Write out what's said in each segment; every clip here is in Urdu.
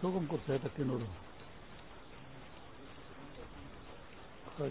سوگم کو سیٹ اکی نوڑو ہاں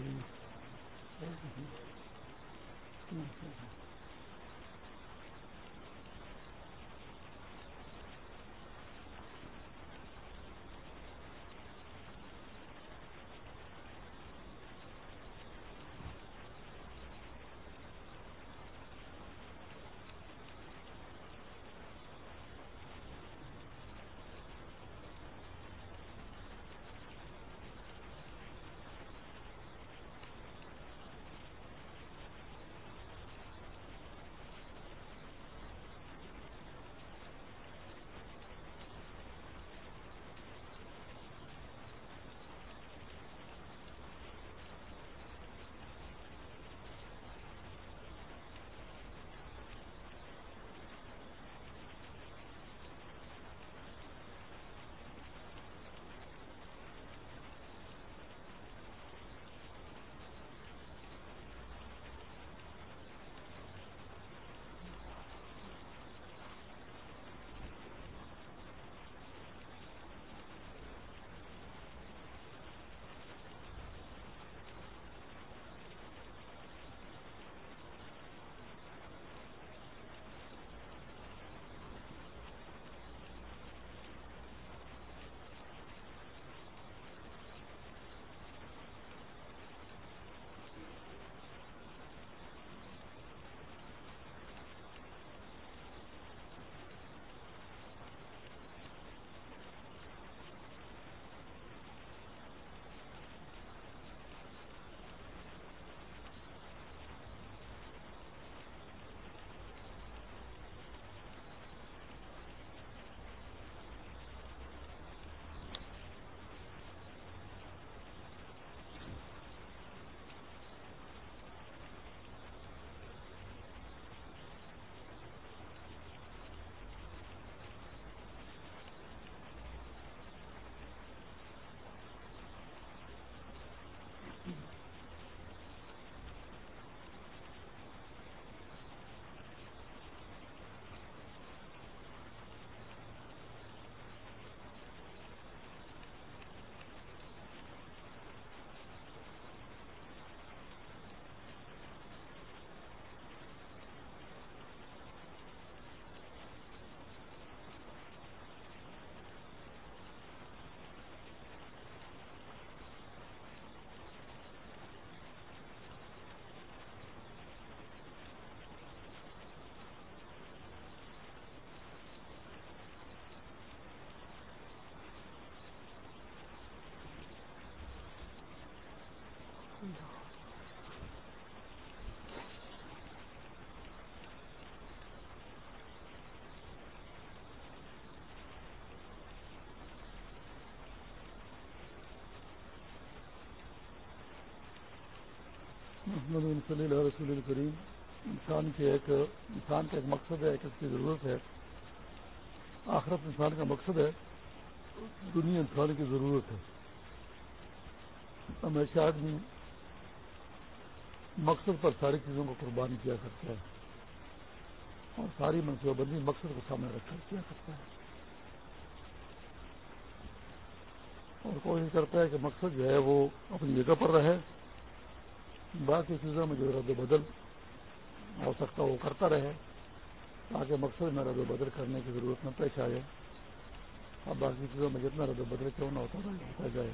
محمد صلی اللہ رسول الکریم، انسان کے ایک انسان کا ایک مقصد ہے، ایک اس کی ضرورت ہے۔ آخرت انسان کا مقصد ہے، دنیا انسان کی ضرورت ہے۔ ہمیشہ آدمی مقصد پر ساری چیزوں کو قربانی کیا کرتا ہے اور ساری منصوبہ بندی مقصد کو سامنے رکھ کر کیا کرتا ہے اور کوشش کرتا ہے کہ مقصد جو ہے وہ اپنی جگہ پر رہے۔ باقی چیزوں میں جو رد و بدل ہو سکتا وہ کرتا رہے۔ تاکہ مقصد میں رد و بدل کرنے کی ضرورت نہ پیش آئے۔ اور باقی چیزوں میں جتنا رد و بدل کیوں نہ ہوتا رہے جائے۔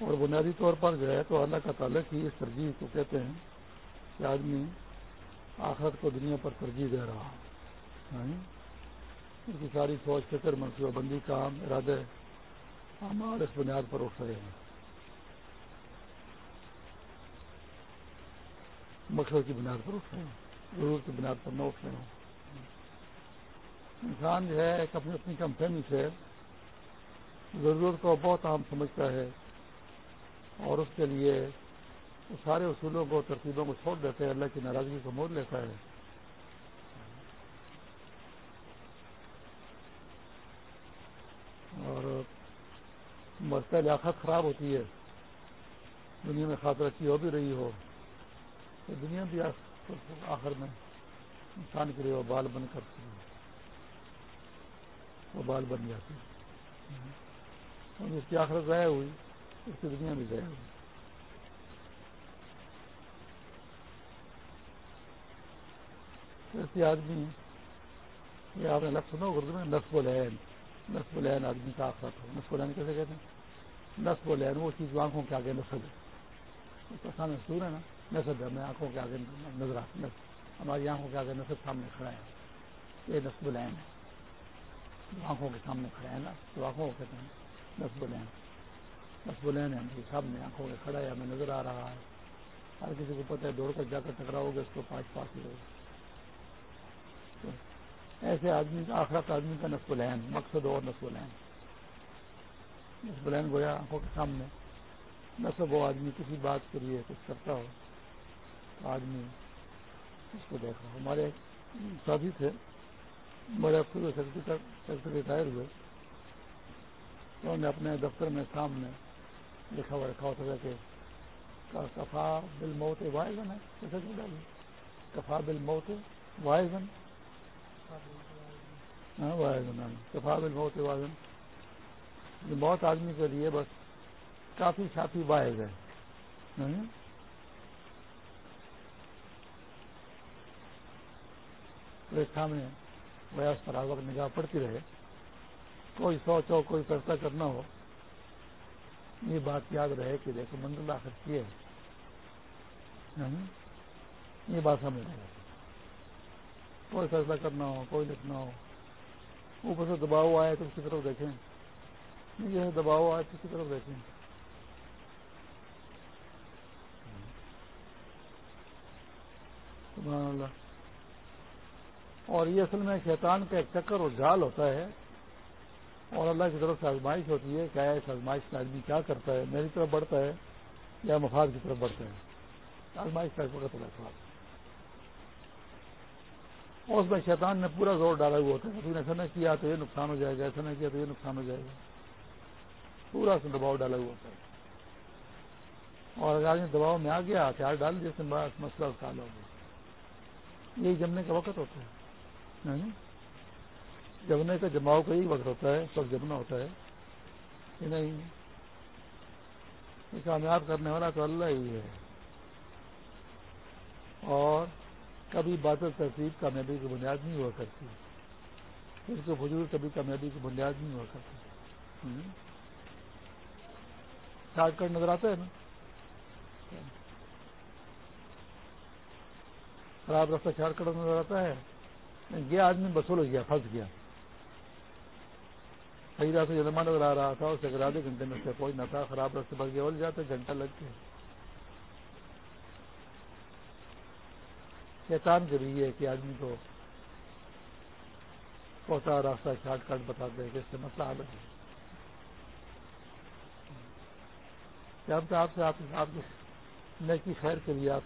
اور بنیادی طور پر جو ہے تو اللہ کا تعلق ہی اس ترجیح کو کہتے ہیں کہ آدمی آخرت کو دنیا پر ترجیح دے رہا ہاں جی؟ اس کی ساری سوچ فکر، منصوبہ بندی، کام، ارادے ہمارے اس بنیاد پر اٹھ رہے ہیں۔ مقصد کی بنیاد پر اٹھ رہے ہیں ضرورت کی بنیاد پر نہ اٹھ رہے ہوں انسان جو ہے ایک اپنی اپنی کم فہمی سے ضرورت کو بہت عام سمجھتا ہے اور اس کے لیے سارے اصولوں کو، ترتیبوں کو چھوڑ دیتے ہیں اللہ کی ناراضگی کو موڑ لیتا ہے۔ اور مرتا لیاقت خراب ہوتی ہے۔ دنیا میں خاطر اچھی ہو بھی رہی ہو۔ دنیا بھی آخر میں انسان کے لیے وہ بال بن کر وہ بال بن جاتی اور اس کی آخرت ضائع ہوئی، اس کی دنیا بھی ضائع ہوئی۔ ایسے آدمی یہ آپ نے لفظ سنا اردو میں، نصب العین۔ نصب العین آدمی کا آخرت ہو نصب العین کیسے کہتے ہیں؟ نصب العین، وہ چیز آنکھوں کے آگے نصب ہے۔ سامنے سور ہے نا۔ نصب ہے ہمیں آنکھوں کے آگے نظر آتا ہماری آنکھوں کے آگے نصب سامنے کھڑا ہے۔ یہ نصب العین ہے۔ جو آنکھوں کے سامنے کھڑا ہے نا، تو آنکھوں کو کہتے ہیں نصب العین۔ نصب العین ہے ہم سامنے آنکھوں کے کھڑا ہے، ہمیں نظر آ رہا ہے۔ ہر کسی کو پتہ ہے، دوڑ کر جا کر ٹکراؤ گے، اس کو پانچ پانچ ہی ہوگا ایسے آدمی، آخرت آدمی کا نصب العین، مقصد اور نصب العین۔ نصب العین گویا آنکھوں کے سامنے۔ نصب ہو آدمی کسی بات کے لیے کچھ کرتا ہو۔ آدمی اس کو دیکھ رہا ہمارے ساتھی تھے بڑے افسر سیکٹری ریٹائر ہوئے۔ انہوں نے اپنے دفتر میں سامنے لکھا ہوا رکھا ہوتا تھا کہ کفا بل موت وائزن ہے۔ کفا بل ہاں، ہاں۔ موت وائزن وائزن کفا بہت وازن یہ بہت آدمی کے لیے بس کافی شافی باعث ہے۔ سامنے ویاس پر وقت نگاہ پڑتی رہے۔ کوئی سوچ ہو کوئی فیصلہ کرنا ہو، یہ بات یاد رہے کہ دیکھو منزل آخر کی ہے یہ بات سمجھ رہے کوئی فیصلہ کرنا ہو، کوئی لکھنا ہو۔ اوپر سے دباؤ آئے تو اس کی طرف دیکھیں۔ یہ دباؤ آئے تو اس کی طرف دیکھیں۔ اللہ۔ اور یہ اصل میں شیطان کا ایک چکر اور جال ہوتا ہے اور اللہ کی طرف سے آزمائش ہوتی ہے کیا اس آزمائش کا آدمی کیا کرتا ہے، میری طرف بڑھتا ہے یا مفاد کی طرف بڑھتا ہے؟ آزمائش کا ایک وقت ہوتا اور اس میں شیطان نے پورا زور ڈالا ہوا ہوتا ہے۔ نے ایسا نہ کیا تو یہ نقصان ہو جائے گا، ایسا نہ کیا تو یہ نقصان ہو جائے گا۔ پورا سے دباؤ ڈالا ہوا ہوتا ہے۔ اور اگر آدمی دباؤ میں آ گیا، ہتھیار ڈال دیا بس مسئلہ سال ہو گیا۔ یہی جمنے کا وقت ہوتا ہے۔ جمنے کا جماؤ کا یہی وقت ہوتا ہے، سب جمنا ہوتا ہے۔ کہ نہیں۔ کامیاب کرنے والا تو اللہ ہی ہے۔ اور کبھی بادل تہذیب کامیابی کی بنیاد نہیں ہوا کرتی۔ اس کے بزرگ کبھی کامیابی کی بنیاد نہیں ہوا کرتی۔ شارٹ کٹ نظر آتا ہے نا۔ خراب راستہ شارٹ کٹ نظر آتا ہے۔ یہ آدمی بسول ہو گیا پھنس گیا صحیح راستے جلما نظر آ رہا تھا اسے اگر آدھے گھنٹے میں سے پہنچنا تھا خراب راستے بڑھ گیا بول جاتے گھنٹہ لگ گیا شیطان کے لیے کہ آدمی کو پہنچا راستہ شارٹ کٹ بتا دے کہ اس سے مسئلہ حل ہے۔ جب تو آپ سے، آپ آپ نیکی خیر کے لیے آپ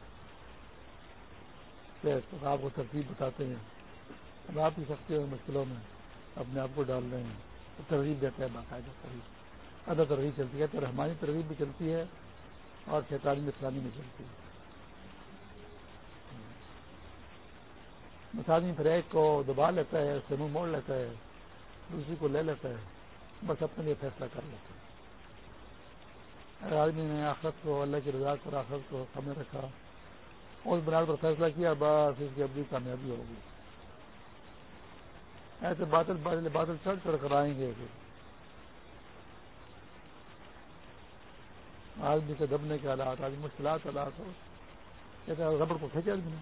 آپ کو ترتیب بتاتے ہیں۔ اب آپ ہی سکتے ہو مشکلوں میں اپنے آپ کو ڈال رہے ہیں۔ ترغیب دیتے ہیں باقاعدہ ترغیب۔ ادا ترغیب چلتی ہے تو رحمانی ترغیب بھی چلتی ہے اور شیطانی اسلامی بھی چلتی ہے۔ مساجی پھر ایک کو دبا لیتا ہے، اس سے منہ موڑ لیتا ہے، دوسری کو لے لیتا ہے، بس اپنے لیے فیصلہ کر لیتا ہے۔ اگر آدمی نے آخرت کو، اللہ کی رضا کو آخرت کو سامنے رکھا۔ اور اس بنیاد پر فیصلہ کیا، بس اس کی ابھی کامیابی ہوگی۔ ایسے بادل بادل بادل چڑھ چڑھ کر آئیں گے آدمی کے دبنے کے حالات، آدمی مشکلات حالات ہو کہتے ہیں ربڑ کو کھینچے آدمی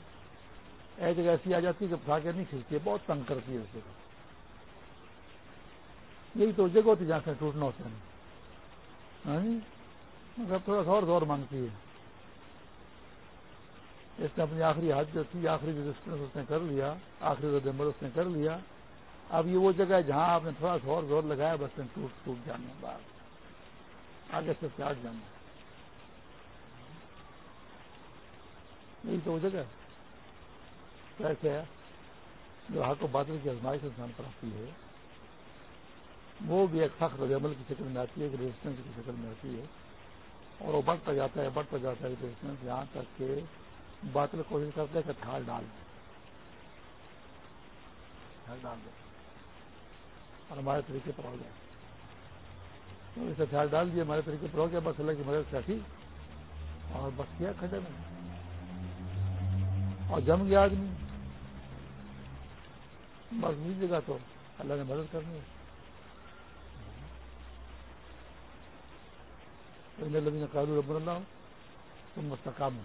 ایک جگہ ایسی آ جاتی ہے کہ پھاکے نہیں کھینچتی بہت تنگ کرتی ہے اس جگہ۔ یہی تو جگہ ہوتی جہاں سے ٹوٹنا ہوتا ہے۔ ہاں جی؟ مطلب تھوڑا سا اور زور مانگتی ہے۔ اس نے اپنی آخری حد جو تھی آخری رجسٹرنس اس نے کر لیا، آخری ردمبر اس نے کر لیا۔ اب یہ وہ جگہ ہے جہاں آپ نے تھوڑا سا اور زور لگایا، بس نے ٹوٹ ٹوٹ جانا بعد آگے سے آٹھ جانا یہی تو وہ جگہ ہے۔ کیسے ہے؟ جو حق و بادل کی آزمائش انسان پر آتی ہے، وہ بھی ایک سخت عمل کی شکل میں آتی ہے، ایک ریزسٹنس کی شکل میں آتی ہے۔ اور وہ بڑھتا جاتا ہے، بڑھتا جاتا ہے ریزسٹنس یہاں تک کہ باطل کوشش کرتے کہ تھال ڈال دیں۔ ڈال دیں۔ اور ہمارے طریقے پر ہو جائے تو اسے خیال ڈال دیا، ہمارے طریقے پر ہو گیا، بس اللہ کی مدد کافی اور بس کیا کھڑے میں۔ اور جم گیا آدمی۔ بس مل جگہ تو اللہ نے مدد کرنی ہے۔ لگی کالو رب اللہ تم مستقام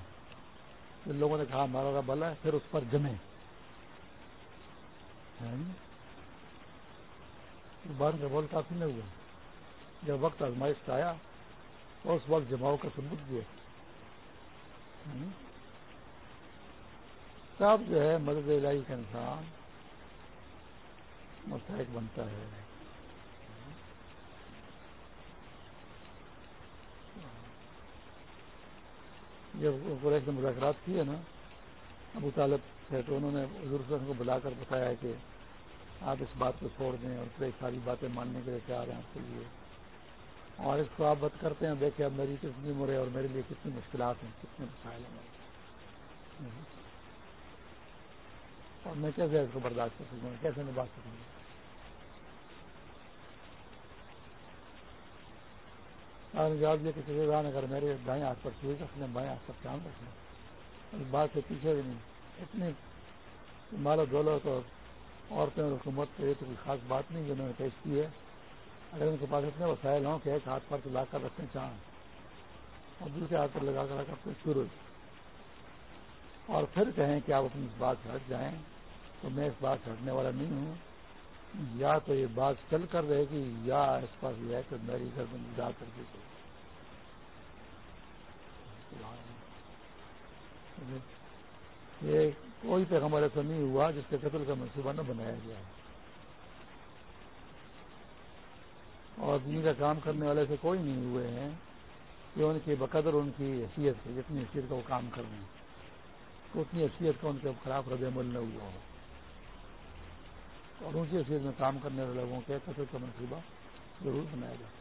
جن لوگوں نے کہا، ہمارا رب اللہ ہے، پھر اس پر جمے بان کا بول کافی نہیں ہوا جب وقت آزمائش کا آیا تو اس وقت جماؤ کا ثبوت دیا سب جو ہے مدد الہی کا انسان مستحق بنتا ہے۔ جب قریش نے مذاکرات کیے نا، ابو طالب تھے تو انہوں نے حضور کو بلا کر بتایا کہ آپ اس بات کو چھوڑ دیں اور پھر ساری باتیں ماننے کے لیے تیار ہیں آپ کے لیے۔ اور اس کو آپ بت کرتے ہیں، دیکھیں اب میری کتنی عمر ہے اور میرے لیے کتنی مشکلات ہیں، کتنے مسائل ہیں۔ اور میں کیسے اس کو برداشت کر سکوں؟ کیسے میں بات سکوں گا جواب دیا کہ کسی اگر میرے دائیں ہاتھ پر سوئی رکھنے بائیں ہاتھ پر چاند رکھنا اس بات سے پیچھے بھی نہیں۔ اتنی مال دولت اور عورتیں اور حکومت یہ تو کوئی خاص بات نہیں جنہوں نے پیش کی ہے۔ اگر ان کے پاس اتنے وسائل ہوں کہ ایک ہاتھ پر لا کر رکھتے چاند اور دوسرے ہاتھ پر لگا کر رکھتے سورج۔ اور پھر کہیں کہ آپ اپنی اس بات سے ہٹ جائیں تو میں اس بات سے ہٹنے والا نہیں ہوں۔ یا تو یہ بات چل کر رہے گی یا اس پر یہ ہے کہ میری گھر میں جا کر کے۔ یہ کوئی پیغمبر ایسا نہیں ہوا جس کے قتل کا منصوبہ نہ بنایا گیا اور دین کا کام کرنے والے سے کوئی نہیں ہوئے ہیں کہ ان کی بقدر ان کی حیثیت ہے جتنی حیثیت کا وہ کام کر رہے ہیں، اتنی حیثیت کا ان کے خلاف رد عمل نہ ہوا ہو۔ اور اونچی حیثیت میں کام کرنے والے لوگوں کے قتل کا منصوبہ ضرور بنایا جائے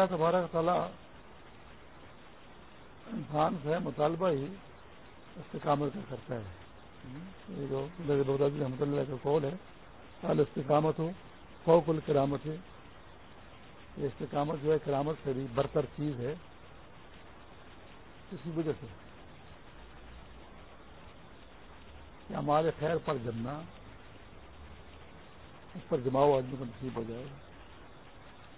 اللہ تبارک تعالیٰ انسان سے مطالبہ ہی استقامت کا کرتا ہے۔ جو رحمۃ اللہ کا قول ہے کال استقامت ہو فوق الکرامت۔ ہے یہ استقامت جو ہے، کرامت سے بھی برتر چیز ہے۔ اسی وجہ سے کہ ہمارے خیر پر جمنا، اس پر جماؤ آدمی کو نصیب ہو جائے۔ گا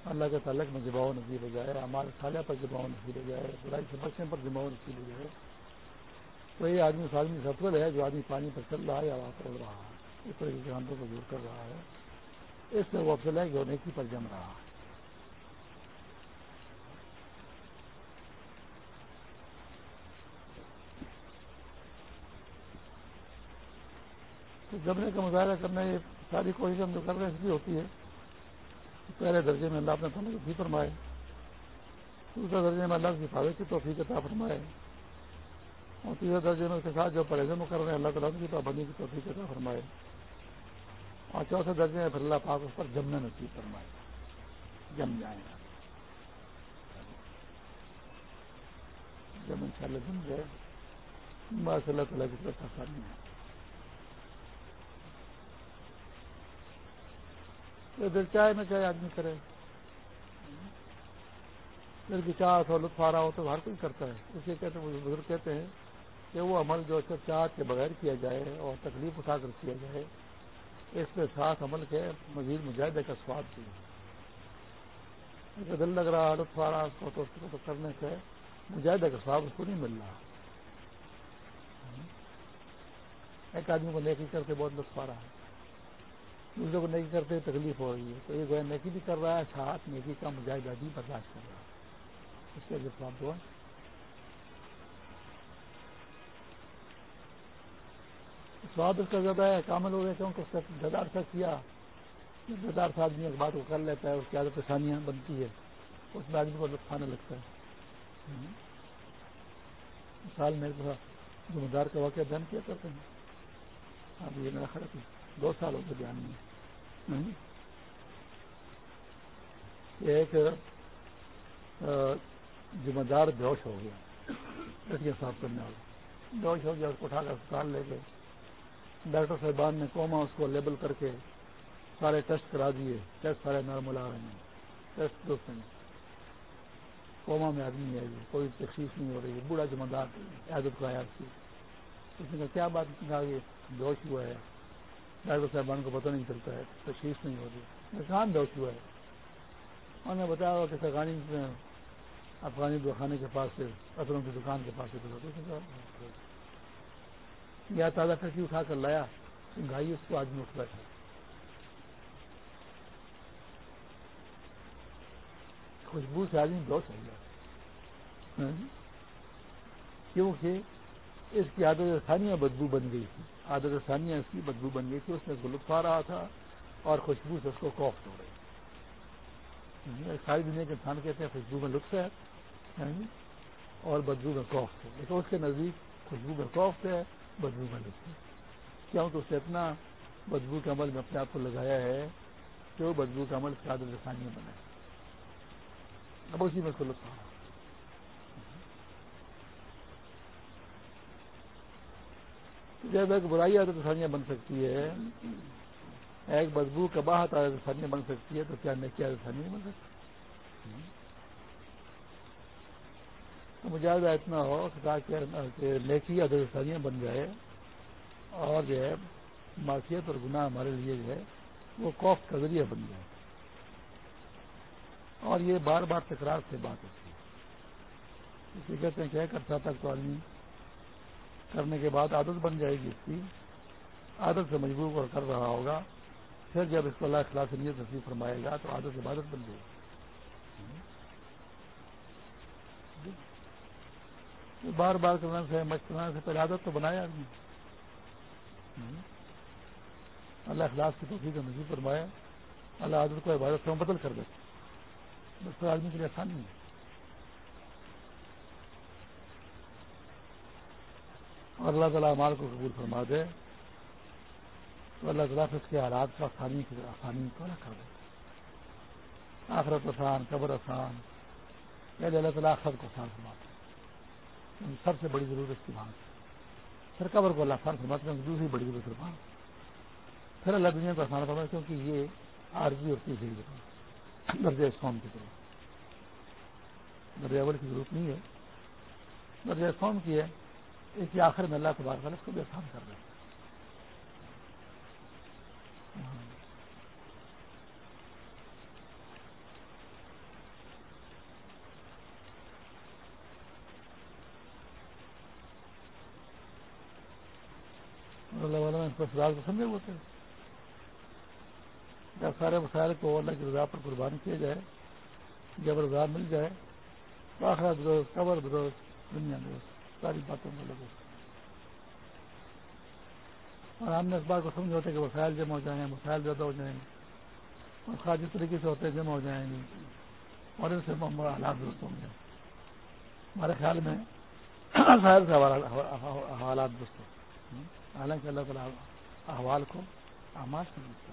اللہ کے تعلق میں جماؤ نصیب ہو جائے ہمارے خالہ پر جماؤ نصیب ہو جائے، برائی سمجھنے پر جماؤ نصیب ہو جائے۔ تو یہ آدمی اس آدمی سفر ہے جو آدمی پانی پر چل رہا ہے یا وہاں اڑ رہا ہے، اس طرح کے جانوروں کو دور کر رہا ہے۔ اس سے وہ افسل ہے جو نیکی پر جم رہا ہے۔ تو جمنے کا مظاہرہ کرنا یہ ساری کوشش ہم جو کر رہے ہیں، اس لیے ہوتی ہے۔ پہلے درجے میں اللہ اپنے سمجھ کی فرمائے، دوسرے درجے میں اللہ کی حفاظت کی توفیق عطا فرمائے اور تیسرے درجے میں اس کے ساتھ جو پرہیز کر رہے ہیں اللہ تعالیٰ کی پابندی کی توفیق عطا فرمائے اور چوتھے درجے میں پھر اللہ پاک اس پر جمنے نصیب فرمائے۔ جم جائیں جب ان شاء اللہ جم جائے۔ بس اللہ تعالیٰ کی طرف آسانی ہے۔ دل چاہے نہ چاہے آدمی کرے۔ دل کی چاہت ہو لطف آ رہا ہو تو ہر کوئی کرتا ہے۔ اسے کہتے ہیں بزرگ کہتے ہیں کہ وہ عمل جو چاہت کے بغیر کیا جائے اور تکلیف اٹھا کر کیا جائے، اس کے ساتھ عمل کے مزید مجاہدے کا سواد بھی دل لگ رہا، لطف آ رہا اس کو تو اس کو کرنے سے مجاہدے کا سواب اس کو نہیں مل رہا۔ ایک آدمی کو نیکی کرتے بہت لطف آ رہا ہے۔ دوسرے کو نیکی کرتے، تکلیف ہو رہی ہے۔ تو یہ گویا نیکی بھی کر رہا ہے، ساتھ نیکی کا مجاہدہ بھی برداشت کر رہا ہے۔ اس کے لیے ہوا۔ سواد اس کا زیادہ ہے، کامل ہو گیا کیونکہ اس کا گدار سا کیا۔ گدار سے آدمی ایک بات کو کر لیتا ہے، اس کی عادت پریشانیاں بنتی ہے۔ اس میں آدمی کو لطف لگتا ہے۔ مثال میرے ذمہ دار کا واقعہ بیان کیا کرتے ہیں۔ اب یہ میرا خیال دو سال ہو گئے بیان میں۔ ہاں جی۔ ایک ذمہ دار بیوش ہو گیا۔ لڑکیاں صاف کرنے والا بیوش ہو گیا، اس کو اٹھا کر اسپتال لے کے ڈاکٹر صاحبان نے کوما، اس کو لیبل کر کے سارے ٹیسٹ کرا دیے۔ ٹیسٹ سارے نارمل آ رہے ہیں۔ ٹیسٹ دوست ہیں۔ کوما میں آدمی ہے کوئی تشخیص نہیں ہو رہی ہے۔ بوڑھا ذمہ دار عادت کو آیا اس کی اس نے کہا، کیا بات؟ کہا کہ بیوش ہوا ہے۔ ڈاکٹر صاحبان کو پتہ نہیں چلتا ہے، تشخیص نہیں ہو رہی۔ کہاں بیوش ہوا ہے؟ انہوں نے بتایا کہ افغانی افغانی دخانے کے پاس سے اثروں کی دکان کے پاس سے یا تازہ ٹکی اٹھا کر لایا؟ گائی اس کو آدمی اٹھ بیٹھا خوشبو سے آدمی بہت ہو گیا ہاں جی؟ کیونکہ اس کی عادت ثانیہ بدبو بن گئی تھی۔ عادت ثانیہ اس کی بدبو بن گئی تھی اس میں لطف آ رہا تھا اور خوشبو سے اس کو کوفٹ ہو رہی ساری دنیا کے انسان کہتے ہیں خوشبو میں لطف ہے یعنی اور بدبو میں کوفت ہے۔ لیکن اس کے نزدیک خوشبو میں کوفت ہے، بدبو میں لطف ہے۔ کیوں؟ تو اسے اتنا بدبو کے عمل میں اپنے آپ کو لگایا ہے کہ وہ بدبو کا عمل سیاد رسانی بنا ہے اب اسی میں اس کو لطف آ جب ایک برائی عادت ثانیہ بن سکتی ہے۔ ایک بدبو کا باہر آسانی بن سکتی ہے، تو کیا نیکی آسانی بن سکتی تو مجاہدہ اتنا ہو کہ نیکی آسانیاں بن جائے۔ اور جو ہے معاشیت اور گناہ ہمارے لیے جو ہے، وہ کوف کا ذریعہ بن جائے۔ اور یہ بار بار تکرار سے بات ہوتی ہے۔ کہتے ہیں کہ کرتا تک تو آدمی کرنے کے بعد عادت بن جائے گی اس کی۔ عادت سے مجبور کر رہا ہوگا۔ پھر جب اس کو اللہ خلاف نیت نصیب فرمائے گا تو عادت عبادت بن جائے گی۔ بار بار کرنے سے کرنے سے پہلے عادت تو بنایا نہیں اللہ اخلاص کی توفیق نصیب فرمایا اللہ عادت کو عبادت سے بدل کر دیتے بس آدمی کے لیے آسان نہیں ہے۔ اور اللہ تعالیٰ مال کو قبول فرما دے تو اللہ تعالیٰ سے اس کے حالات کو آسانی کی آسانی کو نہ کر دے۔ آخرت آسان، قبر آسان۔ پہلے اللہ تعالیٰ آخرت کو آسان فرماتے ہیں۔ سب سے بڑی ضرورت کی مانگ پھر قبر کو اللہ آسان فرماتے ہیں، دوسری بڑی ضرورت فرمان پھر اللہ دنیا کو آسان فرماتے کیونکہ یہ عارضی اور تیسری ضرورت درجہ قوم کی ضرورت درجہ اول کی ضرورت نہیں ہے۔ درجہ قوم کی ہے۔ اس کے آخر میں اللہ تبارک اس کو بھی آسان کر رہے ہیں۔ اللہ والا کو سمجھے ہوتے جب سارے مسائل کو اللہ کی رضا پر قربان کیا جائے، جب رضا مل جائے، تو آخرا درست قبر درست دنیا درست ساری باتوں کو لگو اور ہم نے اس بات کو سمجھ ہوتے کہ وسائل جمع ہو جائیں مسائل زیادہ ہو جائیں گے۔ اور خاص طریقے سے ہوتے جمع ہو جائیں گے۔ اور ان سے حالات درست ہوں گے۔ ہمارے خیال میں سائل سے حالات درست ہوں حالانکہ اللہ تعالیٰ احوال کو آماش نہیں کرتے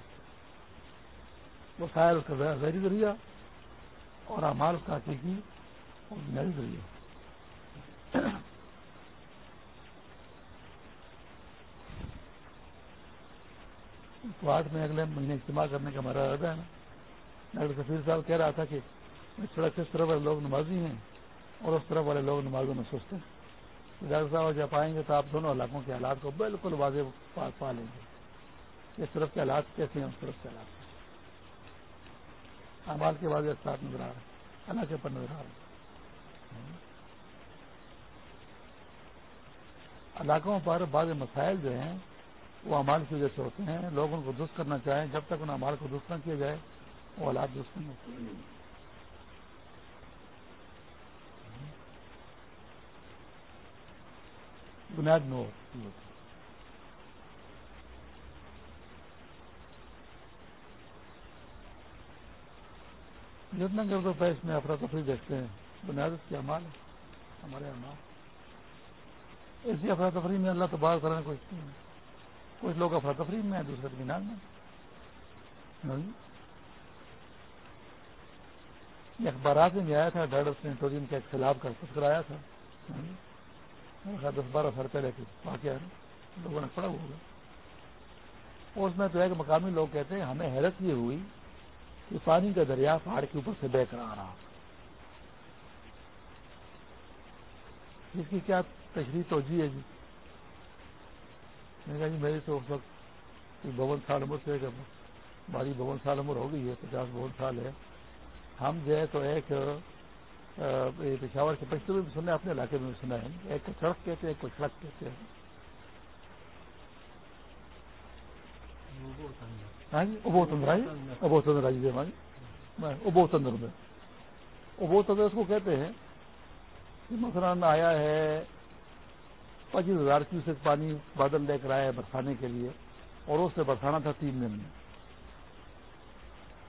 وہ شاید اس کا ظہری ذریعہ اور امال اس کا حقیقی اور بنیادی ذریعہ آٹھ میں اگلے مہینے اجتماع کرنے کا ہمارا ارادہ ہے نا۔ ڈاکٹر سفیر صاحب کہہ رہا تھا کہ سڑک اس طرح والے لوگ نمازی ہیں اور اس طرح والے لوگ نمازوں میں سست ہیں۔ ڈاکٹر صاحب جب آئیں گے تو آپ دونوں علاقوں کے حالات کو بالکل واضح پا لیں گے۔ اس طرف کے حالات کیسے ہیں، اس طرف کے حالات امال کے واضح اثرات نظر آ رہے ہیں، علاقے پر نظر آ رہے ہیں۔ علاقوں پر بعض مسائل جو ہیں وہ امال کی وجہ سے ہوتے ہیں۔ لوگ ان کو درست کرنا چاہیں، جب تک ان امال کو درست نہ کیا جائے، وہ حالات درست نہیں ہوتے۔ بنیاد میں جتنا گرد و پیش میں افراتفری دیکھتے ہیں، بنیاد کی امال ہے ہمارے امال ایسی افراتفری میں اللہ تبار کرنے کو کچھ لوگ افراتفری میں دوسرے اطمینان میں ہاں جی۔ اخبارات میں بھی آیا تھا، ڈاکٹر سینٹوریم کے خلاف کا تذکر آیا تھا۔ دس بارہ سال پہلے کے واقعہ لوگوں نے پڑا ہوگا۔ اور اس میں تو ایک مقامی لوگ کہتے ہیں، ہمیں حیرت یہ ہوئی کہ پانی کا دریا پہاڑ کے اوپر سے بہ کر آ رہا۔ اس کی کیا تشریح توجہ ہے جی؟ میں کہا جی میری تو اس وقت بون سال عمر سے باری بون سال عمر ہو گئی ہے، پچاس بون سال ہے۔ ہم جو ہے تو ایک پشاور کے پشتو میں بھی سنا اپنے علاقے میں بھی سنا ہے۔ ایک کو سڑک کہتے ہیں، ایک کو سڑک کہتے ہیں۔ ہاں جی ابو تندرا جی۔ ابو جی، ہاں جی۔ ابو تندر میں۔ ابو تندر اس کو کہتے ہیں مثلاً آیا ہے پچیس ہزار کیوسک پانی بادل لے کر آیا ہے برسانے کے لیے، اور اس سے برسانا تھا تین دن میں۔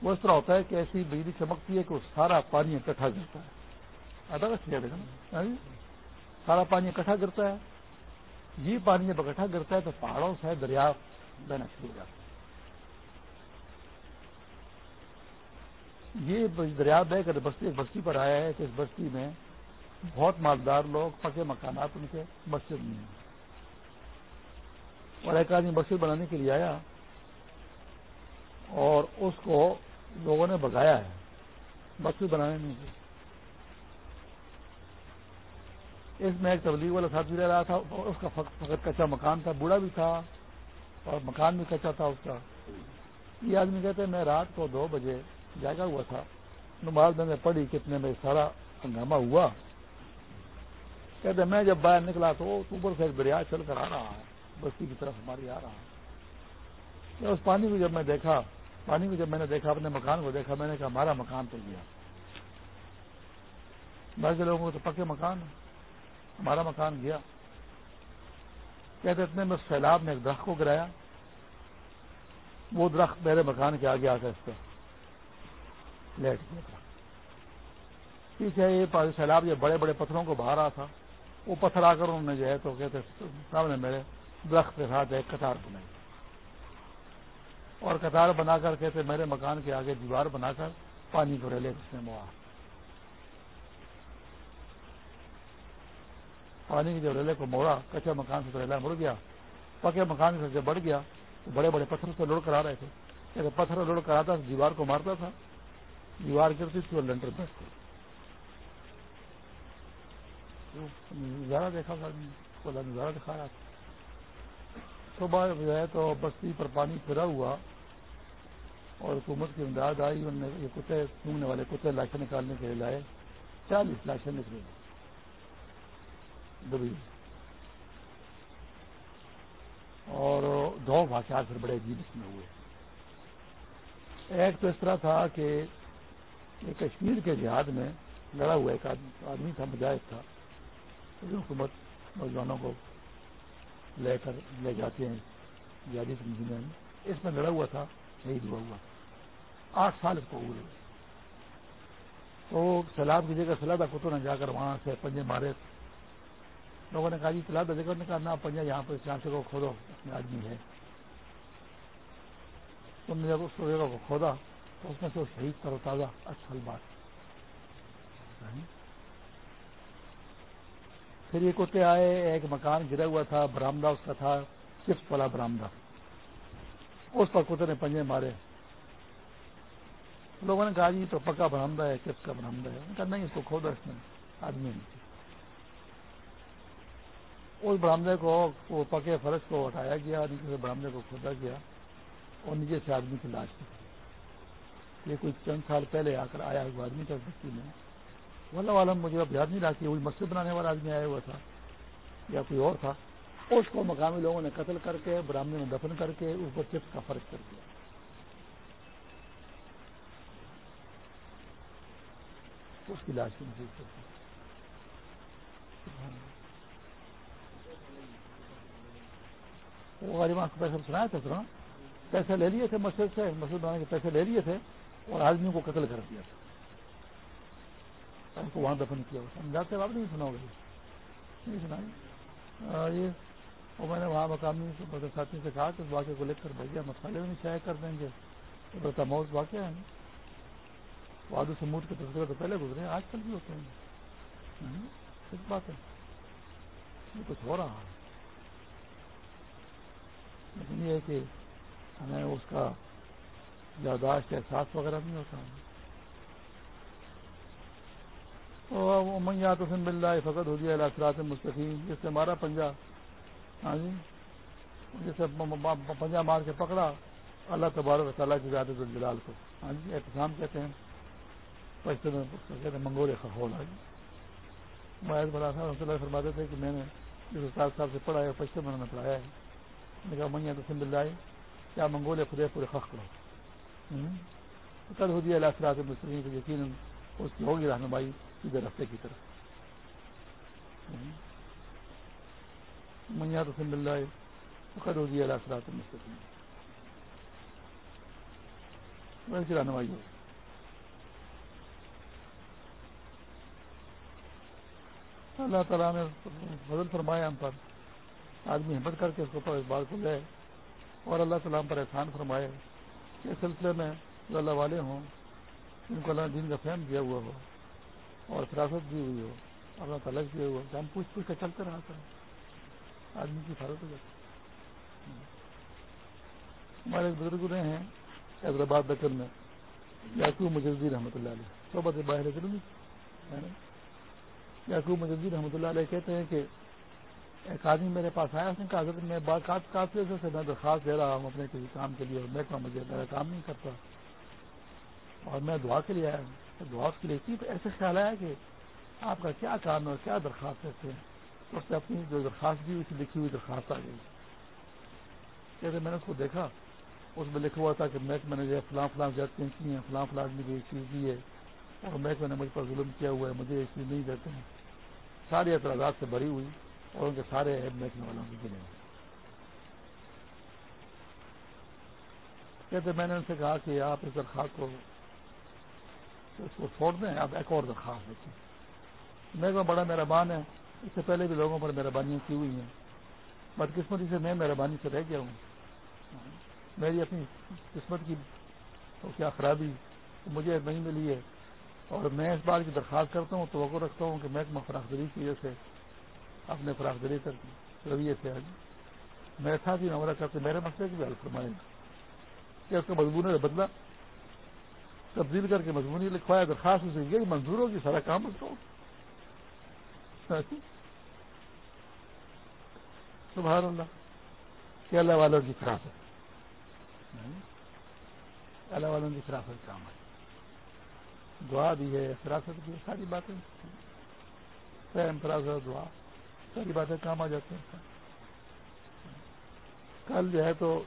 وہ اس طرح ہوتا ہے کہ ایسی بجلی چمکتی ہے کہ وہ سارا پانی اکٹھا گرتا ہے۔ آتا ہاں جی؟ سارا پانی اکٹھا گرتا ہے۔ یہ پانی جب اکٹھا گرتا ہے تو پہاڑوں سے دریا بہنا شروع ہو جاتا ہے۔ یہ دریا بہ کر بستی ایک بستی پر آیا ہے کہ اس بستی میں بہت مالدار لوگ پکے مکانات ان کے مسجد میں ہیں۔ اور ایک آدمی مسجد بنانے کے لیے آیا اور اس کو لوگوں نے بگایا ہے۔ مسجد بنانے نہیں اس میں ایک تبلیغ والا ساتھی رہ رہا تھا، اس کا فقط کچا مکان تھا، بوڑھا بھی تھا اور مکان بھی کچا تھا اس کا۔ یہ آدمی کہتے ہیں، میں رات کو دو بجے جاگا ہوا تھا، نماز میں نے پڑھی، کتنے میں سارا ہنگامہ ہوا۔ کہتے میں جب باہر نکلا تو اوپر سے ایک دریا چل کر آ رہا ہے، بستی کی طرف ہماری آ رہا ہے۔ اس پانی کو جب میں دیکھا، پانی کو جب میں نے دیکھا، اپنے مکان کو دیکھا، میں نے کہا ہمارا مکان تو گیا باقی لوگوں کو تو پکے مکان ہمارا مکان گیا۔ کہتے اتنے میں سیلاب نے ایک درخت کو گرایا۔ وہ درخت میرے مکان کے آگے آ کر اس پہ لیٹ گیا تھا۔ پیچھے یہ سیلاب یہ بڑے بڑے پتھروں کو بہا رہا تھا۔ وہ پتھر آ کر انہوں نے جو ہے تو کہتے سامنے میرے درخت کے ساتھ ایک قطار بنائی۔ اور قطار بنا کر کہتے میرے مکان کے آگے دیوار بنا کر پانی کو ریلے اس میں موا۔ پانی کی جب ریلے کو موڑا، کچا مکان سے تو ریلا مڑ گیا۔ پکے مکان سے جب بڑھ گیا، تو بڑے بڑے پتھر سے لڑ کر رہے تھے۔ پتھر لڑ کر آتا دیوار کو مارتا تھا۔ دیوار گرتی تھی اور لنٹر بیٹھتے نظارہ دیکھا تھا نظارہ دکھایا۔ صبح جو ہے تو بستی پر پانی پھرا ہوا اور حکومت کی امداد آئی۔ انہوں نے یہ کتے سونگنے والے کتے لاشیں نکالنے کے لیے لائے۔ چالیس لاشیں نکلے۔ دبی۔ اور دو بھاشا پھر بڑے عجیب اس میں ہوئے۔ ایک تو اس طرح تھا کہ کشمیر کے جہاد میں لڑا ہوا ایک آدمی تھا، مجاہد تھا۔ حکومت نوجوانوں کو لے کر لے جاتے ہیں جہادی تنظیمیں اس میں لڑا ہوا تھا، شہید ہوا ہوا آٹھ سال اس کو ہوئے تو سیلاب کی جگہ سلادہ کتوں نے جا کر وہاں سے پنجے مارے۔ لوگوں نے کہا جی سلادہ جگہ نے کہا نہ پنجا یہاں پہ چانچے کو کھودو، اس میں آدمی ہے۔ تم نے جب اس جگہ کو کھودا، تو اس میں سے شہید کرو تازہ، اچھل بات۔ پھر یہ کتے آئے، ایک مکان گرا ہوا تھا، برامدہ اس کا تھا، چپس والا برامدہ۔ اس پر کتے نے پنجے مارے۔ لوگوں نے کہا جی تو پکا برامدہ ہے، چپس کا برامدہ ہے۔ کہا، نہیں، اس کو کھودا اس میں آدمی اس برامدے کو، وہ پکے فرش کو ہٹایا گیا، نیچے سے برامدے کو کھودا گیا اور نیچے سے آدمی کی لاش کی یہ کوئی چند سال پہلے آ کر آیا ہوا آدمی تھا بستی میں۔ واللہ عالم، مجھے اب یاد نہیں رہا کہ وہی مسجد بنانے والا آدمی آیا ہوا تھا یا کوئی اور تھا۔ اس کو مقامی لوگوں نے قتل کر کے، برامنے میں دفن کر کے اس پر چپس کا فرق کر دیا۔ اس کی لاش کی محسوس کرتی وہ غریب کو پیسے سنایا تھا سر پیسے لے لیے تھے مسجد سے، مسجد بنانے کے پیسے لے لیے تھے اور آدمیوں کو قتل کر دیا تھا۔ کو وہاں دفن کیا سمجھاتے آپ نہیں سنا ہوگا نہیں سنا یہ اور میں نے وہاں مقامی ساتھی سے کہا کہ اس واقعے کو لکھ کر بھیجا مسالے میں شائع کر دیں گے۔ تو موت واقعہ ہے وادو سمود کے تصویر تو پہلے گزرے آج کل بھی ہوتے ہیں۔ کس بات ہے۔ یہ کچھ ہو رہا ہے۔ لیکن یہ ہے کہ ہمیں اس کا یاداشت احساس وغیرہ نہیں ہوتا۔ تو میاں تو سم بلّہ فقط ہو گیا اثرات مستقیم، جس سے ہمارا پنجا ہاں جی؟ جیسے پنجا مار کے پکڑا، اللہ تبارک تعالیٰ کی زیادہ الجلال کو۔ ہاں جی احتسام کہتے ہیں۔ پشتے میں کہتے ہیں منگول خول آ ہاں جی۔ میں بڑا تھا رحمۃ اللہ فرماتے تھے کہ میں نے جس استاد صاحب سے پڑھا ہے پشتے میں نے پڑھایا ہے۔ میں نے کہا میاں تو سم بلّہ کیا منگول خدے پورے خخ کرو۔ کل ہو دیا اللہ مستقیم کو یقیناً اس کی ہوگی رہنمائی۔ سیدھے رستے کی طرف۔ میاں تو سم اللہ فقد ہو گیا اللہ سرات مستقیم ویسی رہنمائی ہوگی اللہ تعالیٰ نے فضل فرمایا ہم پر۔ آدمی ہمت کر کے اس کو اس بات کو لے۔ اور اللہ تعالیٰ پر احسان فرمائے کہ اس سلسلے میں جو اللہ والے ہوں، ان کو اللہ دین کا فہم دیا ہوا ہو۔ اور فراست دی ہوئی ہو۔ اللہ تعالیٰ دیا ہوا ہم پوچھ پوچھ کر چلتے رہا کر آدمی کی فارغ ہو جاتی۔ ہمارے بزرگ رہے ہیں حیدرآباد دکن میں۔ یعقوب مجزی رحمۃ اللہ علیہ۔ صحبت باہر یعقوب مجزی رحمۃ اللہ علیہ کہتے ہیں کہ ایک آدمی میرے پاس آیا، اس نے کہا کہ میں قافلے سے میں درخواست دے رہا ہوں اپنے کسی کام کے لیے اور میں کہا مجھے میرا کام نہیں کرتا۔ اور میں دعا کے لیے آیا ہوں۔ دعا کے لیے کی تو ایسے خیال آیا کہ آپ کا کیا کام ہے اور کیا درخواست کرتے ہیں اس نے اپنی جو درخواست دی اس لکھی ہوئی درخواست آ گئی۔ کہتے میں نے اس کو دیکھا۔ اس میں لکھا ہوا تھا کہ محکمہ نے جو فلاں فلاں زیادتیں کی ہیں، فلاں فلاں آدمی کو یہ چیز دی ہے اور محکمہ نے مجھ پر ظلم کیا ہوا ہے، مجھے یہ چیز نہیں دیتے ہیں۔ ساری اعتراضات سے بھری ہوئی اور ان کے سارے محکمے والوں کی گنے کہتے میں نے ان سے کہا کہ آپ اس درخواست کو اس کو چھوڑ دیں آپ ایک اور درخواست دیکھیں میرے کو بڑا مہربان ہے اس سے پہلے بھی لوگوں پر مہربانیاں کی ہوئی ہیں۔ بدقسمتی سے میں مہربانی سے رہ گیا ہوں۔ میری اپنی قسمت کی کیا خرابی مجھے نہیں ملی ہے۔ اور میں اس بات کی درخواست کرتا ہوں، توقع رکھتا ہوں کہ محکمہ فراخ دری کی وجہ سے اپنے فراخ دری کر رویے سے آج میرے ساتھ ہی نمرہ کرتے، میرے مسئلے کی بھی حل فرمائے۔ کہ اس کو مضمون بدلا۔ تبدیل کر کے مضمونی لکھوایا درخواست سے یہ منظور ہوگی سارا کام اس کو سبحان اللہ، کہ اللہ والوں کی فراست اللہ والوں کی فراست کام ہے دعا بھی ہے فراست بھی ہے ساری باتیں۔ فہم فراست دعا، ساری باتیں کام آ جاتی ہیں۔ کل جو ہے تو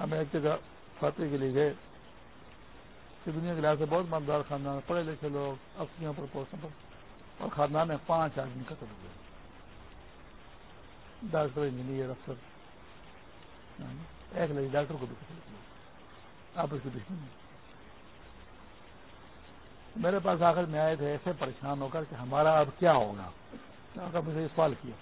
ہمیں ایک جگہ فاتح کے لیے گئے۔ کہ دنیا کے لحاظ سے بہت مالدار خاندان، پڑھے لکھے لوگ افسریوں پر پوسٹوں پر۔ اور خاندان میں پانچ آدمی قتل ہوئے ڈاکٹر انجینئر، افسر۔ یعنی ایک لڑکی ڈاکٹر کو بھی قتل کیا۔ آپ اس کی دشمنی۔ میرے پاس آخر میں آئے تھے، ایسے پریشان ہو کر کہ ہمارا اب کیا ہوگا؟ مجھے یہ سوال کیا۔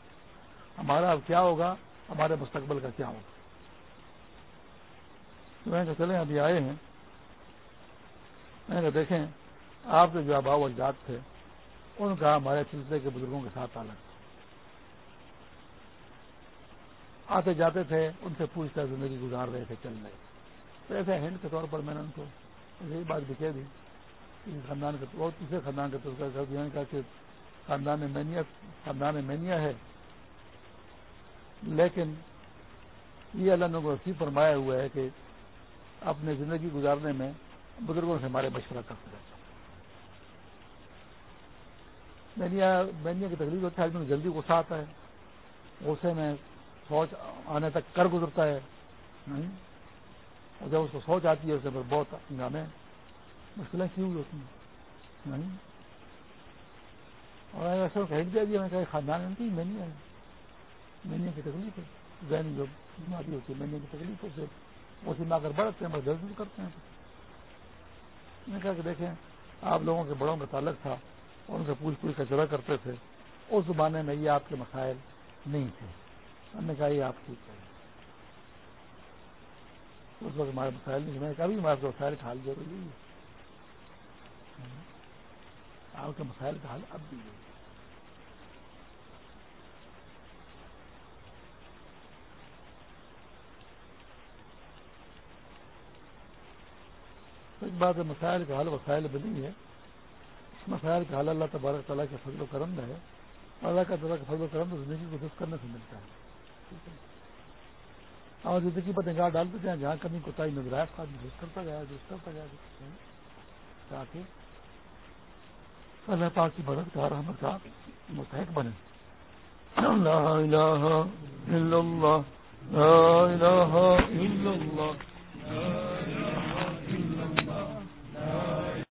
ہمارا اب کیا ہوگا؟ ہمارے مستقبل کا کیا ہوگا؟ کہ چلیں ابھی آئے ہیں۔ میں کہ دیکھیں، آپ کے جو آبا و اجداد تھے، ان کا ہمارے سلسلے کے بزرگوں کے ساتھ الگ آتے جاتے تھے، ان سے پوچھتا زندگی گزار رہے تھے، چل رہے تو ایسے ہینڈ کے طور پر میں نے ان کو یہی بات بھی کہہ دی۔ خاندان کا بہت دوسرے خاندان کا تذکرہ کر دیا کہا کہ خاندان مینیا خاندان مینیا ہے۔ لیکن یہ اللہ نے کو فرمایا ہوا ہے کہ اپنے زندگی گزارنے میں بزرگوں سے ہمارے مشورہ کرتے رہتے مینیا کی تکلیف ہوتی ہے، آدمی جلدی غصہ آتا ہے۔ غصے میں سوچ آنے تک کر گزرتا ہے۔ اور جب اس کو سوچ آتی ہے، اس سے بہت ہنگامے مشکلیں کی ہوئی ہوتی ہیں۔ اور ایسا پھینک دیا جی، دیا میں کہا خاندان میں کی مینیا ہے مینیا کی تکلیف ہے۔ ذہنی جو بیماری ہوتی ہے مینیا کی تکلیف ہے سے وہ سما کر بڑھتے ہیں بس جلد کرتے ہیں۔ میں کہا کہ دیکھیں، آپ لوگوں کے بڑوں کا تعلق تھا، اور ان سے پوچھ پوچھ کر کرتے تھے۔ اس زمانے میں یہ آپ کے مسائل نہیں تھے۔ ہم نے کہا یہ آپ ٹھیک ہے؟ اس وقت ہمارے مسائل نہیں میں کبھی ہمارے مسائل کا حال ضروری ہے۔ آپ کے مسائل کا حال اب بھی ہے۔ ایک بات ہے مسائل کا حل وسائل بھی نہیں ہے مسائل کا حل اللہ تبارک تعالیٰ کے فضل و کرم ہے۔ اللہ کا تعالیٰ کا فضل و کرم تو زندگی کو درست کرنے سے ملتا ہے۔ اور زندگی پر نگاہ ڈالتے جائیں، جہاں کمی کوتا نظر آئے درست کرتا گیا درست کرتا گیا تاکہ اللہ پاک کی مدد، کا رحمت، کا مستحق بنے۔ لا الہ الا اللہ، لا الہ الا اللہ